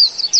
you